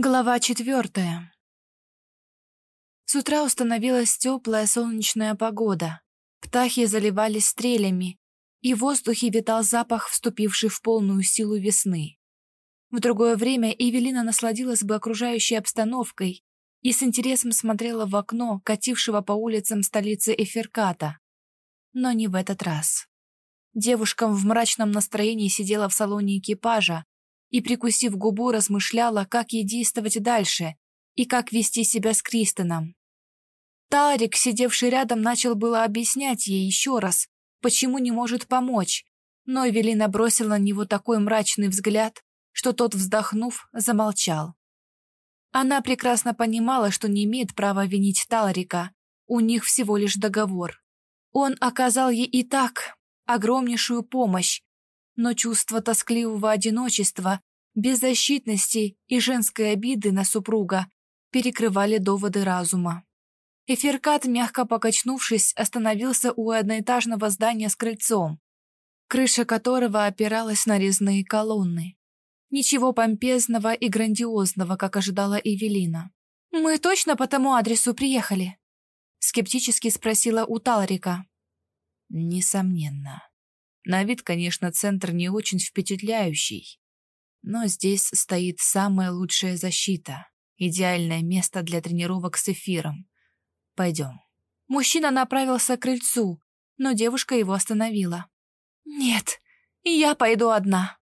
Глава четвертая. С утра установилась теплая солнечная погода. Птахи заливались стрелями, и в воздухе витал запах, вступивший в полную силу весны. В другое время Эвелина насладилась бы окружающей обстановкой и с интересом смотрела в окно, катившего по улицам столицы Эфирката. Но не в этот раз. Девушка в мрачном настроении сидела в салоне экипажа, и, прикусив губу, размышляла, как ей действовать дальше и как вести себя с Кристином. Тарик, сидевший рядом, начал было объяснять ей еще раз, почему не может помочь, но Эвелина бросила на него такой мрачный взгляд, что тот, вздохнув, замолчал. Она прекрасно понимала, что не имеет права винить Талрика, у них всего лишь договор. Он оказал ей и так огромнейшую помощь, но чувство тоскливого одиночества, беззащитности и женской обиды на супруга перекрывали доводы разума. Эфиркат, мягко покачнувшись, остановился у одноэтажного здания с крыльцом, крыша которого опиралась на резные колонны. Ничего помпезного и грандиозного, как ожидала Эвелина. «Мы точно по тому адресу приехали?» Скептически спросила у Талрика. «Несомненно», на вид, конечно, центр не очень впечатляющий, но здесь стоит самая лучшая защита, идеальное место для тренировок с эфиром. Пойдем. Мужчина направился к крыльцу, но девушка его остановила. «Нет, я пойду одна»,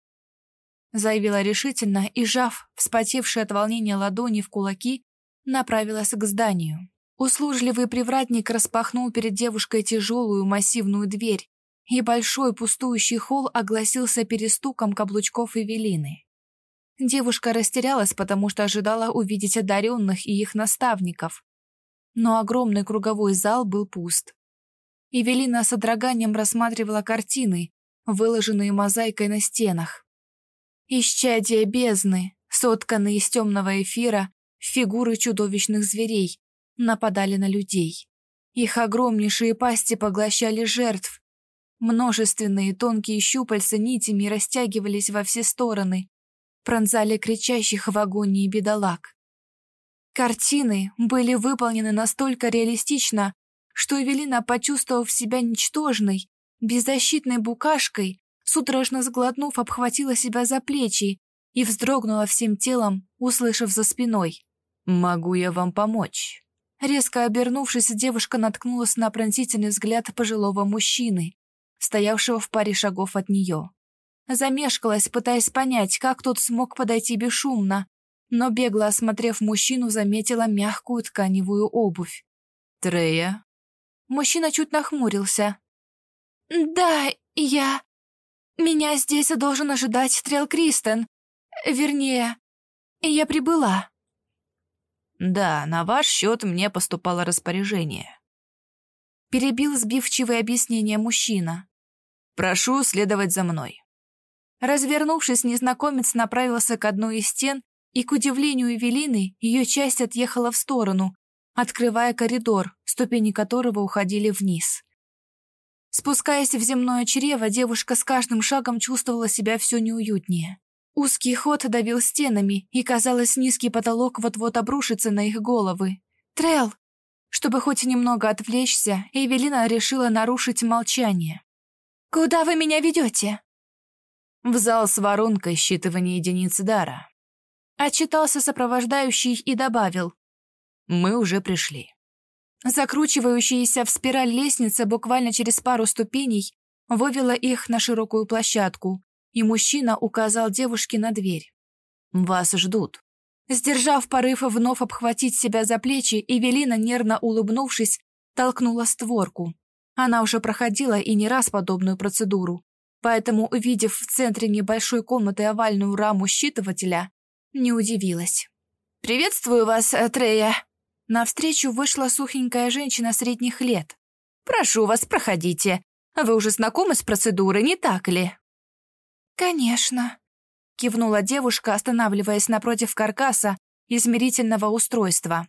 заявила решительно и, жав вспотевшие от волнения ладони в кулаки, направилась к зданию. Услужливый привратник распахнул перед девушкой тяжелую массивную дверь, и большой пустующий холл огласился перестуком каблучков Эвелины. Девушка растерялась, потому что ожидала увидеть одаренных и их наставников. Но огромный круговой зал был пуст. Эвелина с одраганием рассматривала картины, выложенные мозаикой на стенах. Исчадия бездны, сотканные из темного эфира, фигуры чудовищных зверей, нападали на людей. Их огромнейшие пасти поглощали жертв, Множественные тонкие щупальца нитями растягивались во все стороны, пронзали кричащих в агонии бедолаг. Картины были выполнены настолько реалистично, что Эвелина, почувствовав себя ничтожной, беззащитной букашкой, судорожно сглотнув, обхватила себя за плечи и вздрогнула всем телом, услышав за спиной. «Могу я вам помочь?» Резко обернувшись, девушка наткнулась на пронзительный взгляд пожилого мужчины, стоявшего в паре шагов от нее. Замешкалась, пытаясь понять, как тот смог подойти бесшумно, но бегло осмотрев мужчину, заметила мягкую тканевую обувь. «Трея?» Мужчина чуть нахмурился. «Да, я... Меня здесь должен ожидать Стрел Кристен. Вернее, я прибыла». «Да, на ваш счет мне поступало распоряжение». Перебил сбивчивое объяснение мужчина. Прошу следовать за мной». Развернувшись, незнакомец направился к одной из стен, и, к удивлению Эвелины, ее часть отъехала в сторону, открывая коридор, ступени которого уходили вниз. Спускаясь в земное чрево, девушка с каждым шагом чувствовала себя все неуютнее. Узкий ход давил стенами, и, казалось, низкий потолок вот-вот обрушится на их головы. «Трелл!» Чтобы хоть немного отвлечься, Эвелина решила нарушить молчание. «Куда вы меня ведете?» «В зал с воронкой считывания единиц дара». Отчитался сопровождающий и добавил. «Мы уже пришли». Закручивающаяся в спираль лестница буквально через пару ступеней вывела их на широкую площадку, и мужчина указал девушке на дверь. «Вас ждут». Сдержав порыв вновь обхватить себя за плечи, Эвелина, нервно улыбнувшись, толкнула створку. Она уже проходила и не раз подобную процедуру, поэтому, увидев в центре небольшой комнаты овальную раму считывателя, не удивилась. «Приветствую вас, э, Трея!» Навстречу вышла сухенькая женщина средних лет. «Прошу вас, проходите. Вы уже знакомы с процедурой, не так ли?» «Конечно», — кивнула девушка, останавливаясь напротив каркаса измерительного устройства.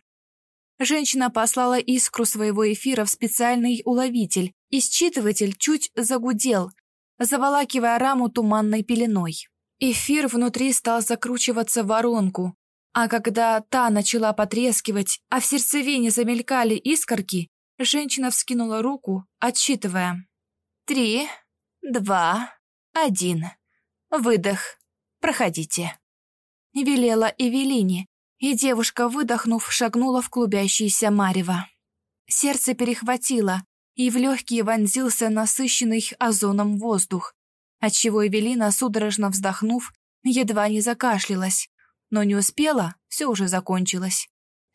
Женщина послала искру своего эфира в специальный уловитель, и считыватель чуть загудел, заволакивая раму туманной пеленой. Эфир внутри стал закручиваться в воронку, А когда та начала потрескивать, а в сердцевине замелькали искорки, женщина вскинула руку, отсчитывая. «Три, два, один. Выдох. Проходите». Велела Эвелине, и девушка, выдохнув, шагнула в клубящееся марево. Сердце перехватило, и в легкие вонзился насыщенный озоном воздух, отчего Эвелина, судорожно вздохнув, едва не закашлялась, но не успела, все уже закончилось.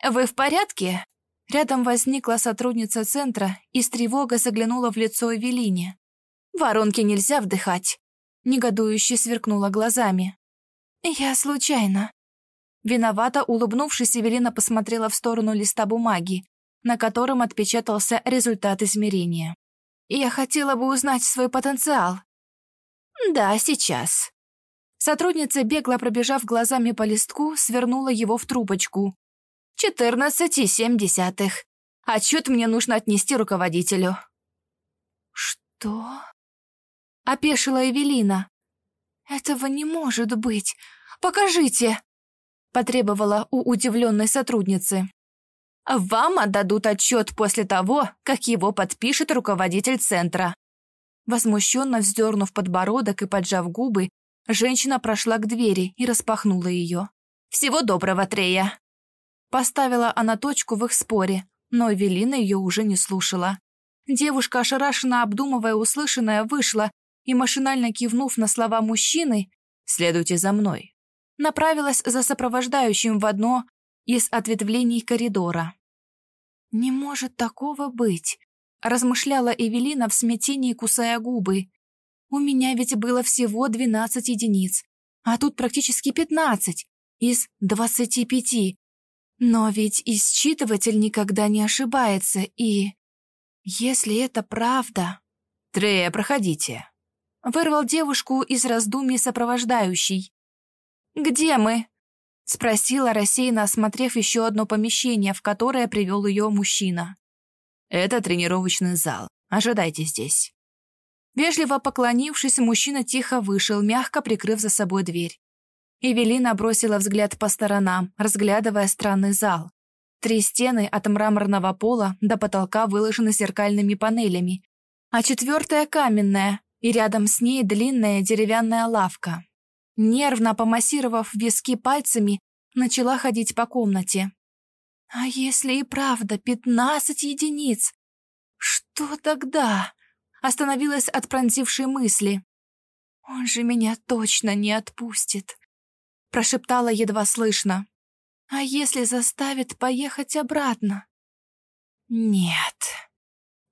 «Вы в порядке?» Рядом возникла сотрудница центра и с тревогой заглянула в лицо Эвелине. «Воронки нельзя вдыхать!» Негодующе сверкнула глазами. «Я случайно». Виновато улыбнувшись, Эвелина посмотрела в сторону листа бумаги, на котором отпечатался результат измерения. «Я хотела бы узнать свой потенциал». «Да, сейчас». Сотрудница, бегло пробежав глазами по листку, свернула его в трубочку. «Четырнадцать и семь десятых. Отчет мне нужно отнести руководителю». «Что?» — опешила Эвелина. «Этого не может быть! Покажите!» — потребовала у удивленной сотрудницы. Вам отдадут отчет после того, как его подпишет руководитель центра». Возмущенно вздернув подбородок и поджав губы, женщина прошла к двери и распахнула ее. «Всего доброго, Трея!» Поставила она точку в их споре, но Эвелина ее уже не слушала. Девушка, ошарашенно обдумывая услышанное, вышла и, машинально кивнув на слова мужчины «Следуйте за мной», направилась за сопровождающим в одно из ответвлений коридора. «Не может такого быть», — размышляла Эвелина в смятении, кусая губы. «У меня ведь было всего двенадцать единиц, а тут практически пятнадцать из двадцати пяти. Но ведь и считыватель никогда не ошибается, и... Если это правда...» «Трея, проходите», — вырвал девушку из раздумий сопровождающий. «Где мы?» Спросила, рассеянно осмотрев еще одно помещение, в которое привел ее мужчина. «Это тренировочный зал. Ожидайте здесь». Вежливо поклонившись, мужчина тихо вышел, мягко прикрыв за собой дверь. Эвелина бросила взгляд по сторонам, разглядывая странный зал. Три стены от мраморного пола до потолка выложены зеркальными панелями, а четвертая каменная, и рядом с ней длинная деревянная лавка. Нервно помассировав виски пальцами, начала ходить по комнате. А если и правда пятнадцать единиц? Что тогда? Остановилась от пронзившей мысли. Он же меня точно не отпустит. Прошептала едва слышно. А если заставит поехать обратно? Нет.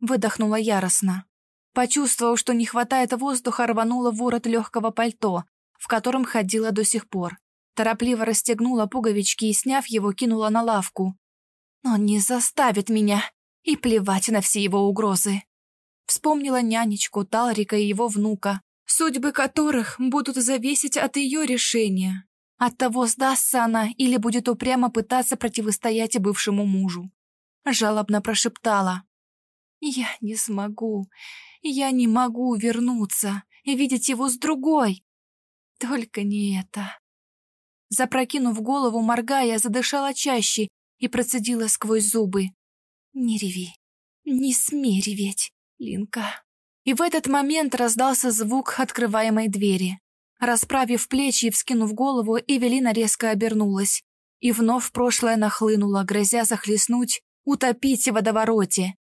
Выдохнула яростно. Почувствовав, что не хватает воздуха, рванула ворот легкого пальто, в котором ходила до сих пор. Торопливо расстегнула пуговички и, сняв его, кинула на лавку. Он не заставит меня, и плевать на все его угрозы. Вспомнила нянечку Талрика и его внука, судьбы которых будут зависеть от ее решения. От того, сдастся она или будет упрямо пытаться противостоять бывшему мужу. Жалобно прошептала. «Я не смогу, я не могу вернуться и видеть его с другой, только не это. Запрокинув голову, моргая, задышала чаще и процедила сквозь зубы. «Не реви, не смей реветь, Линка». И в этот момент раздался звук открываемой двери. Расправив плечи и вскинув голову, Эвелина резко обернулась. И вновь прошлое нахлынуло, грозя захлестнуть, утопить в водовороте.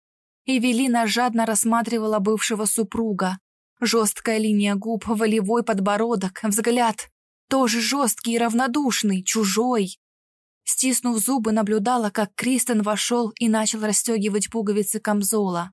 Эвелина жадно рассматривала бывшего супруга, Жесткая линия губ, волевой подбородок, взгляд. Тоже жесткий и равнодушный, чужой. Стиснув зубы, наблюдала, как Кристен вошел и начал расстегивать пуговицы камзола.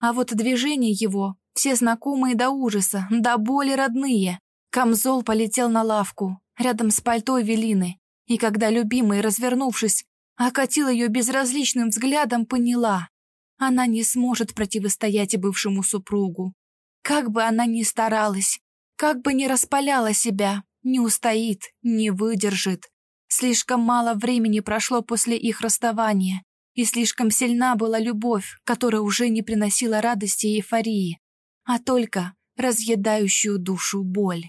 А вот движения его, все знакомые до ужаса, до боли родные. Камзол полетел на лавку, рядом с пальто Велины, и когда любимый, развернувшись, окатил ее безразличным взглядом, поняла. Она не сможет противостоять бывшему супругу. Как бы она ни старалась, как бы ни распаляла себя, не устоит, не выдержит. Слишком мало времени прошло после их расставания, и слишком сильна была любовь, которая уже не приносила радости и эйфории, а только разъедающую душу боль.